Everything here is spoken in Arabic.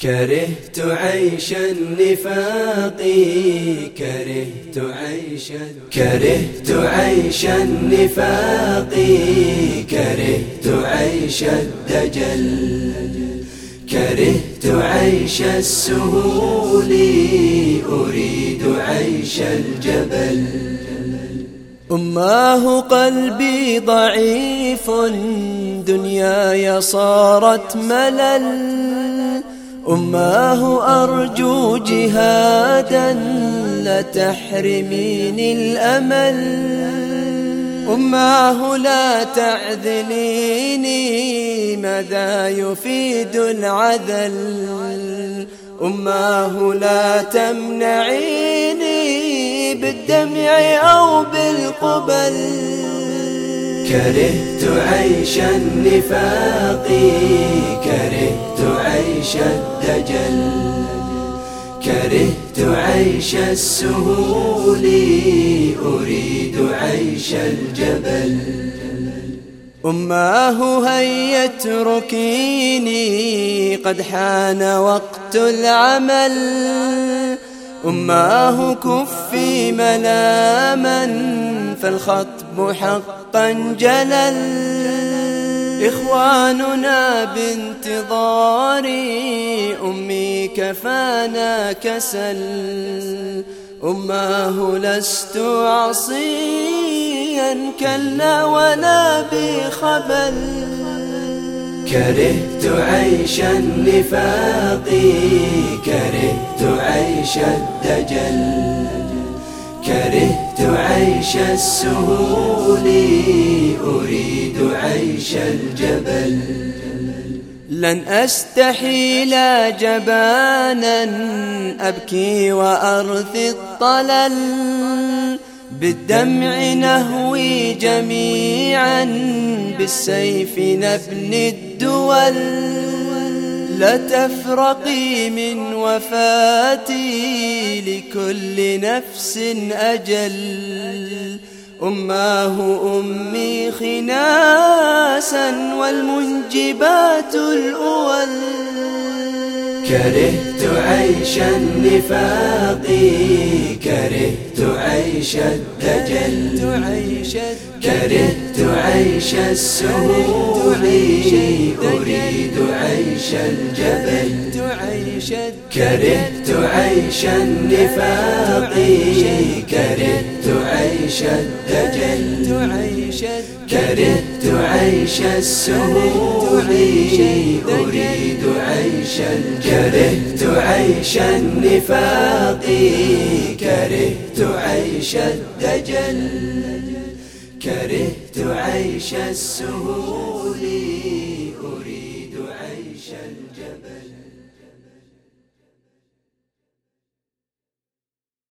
كرهت عيش النفاق كرهت عيش كرهت عيش النفاق كرهت عيش الدجل كرهت عيش السهول أريد عيش الجبل. أماه قلبي ضعيف دنياي صارت ملل. أماه أرجو جهادا لا تحرميني الأمل. أماه لا تعذليني ماذا يفيد العذل؟ أماه لا تمنعيني بالدمع أو بالقبل. كرهت عيش النفاق كرهت عيش الدجل كرهت عيش السهول أريد عيش الجبل. أماه هيا اتركيني قد حان وقت العمل. أماه كفي ملاما فالخطب حقا جلل. إخواننا بانتظاري أمي كفانا كسل. أماه لست عصيا كلا ولا بخبل. كرهت عيش النفاق كرهت عيش الدجل كرهت عيش السهول أريد عيش الجبل. لن أستحيل جبانا أبكي وأرثي الطلل. بالدمع نهوي جميعا بالسيف نبني الدول. لا تفرقي من وفاتي لكل نفس أجل. أماه أمي خناسا والمنجبات الأول. كرهت عيش النفاق كرهت عيش الدجل كرهت عيش السهول أريد عيش الجبل كرهت عيش النفاق كرهت عيش الدجل كرهت عيش السهول أريد عيش كرهت عيش النفاق كرهت عيش الدجل كرهت عيش السهول أريد